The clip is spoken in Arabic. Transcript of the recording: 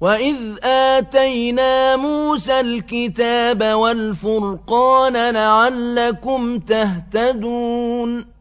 وَإِذْ آتَيْنَا مُوسَى الْكِتَابَ وَالْفُرْقَانَ لَعَلَّكُمْ تَهْتَدُونَ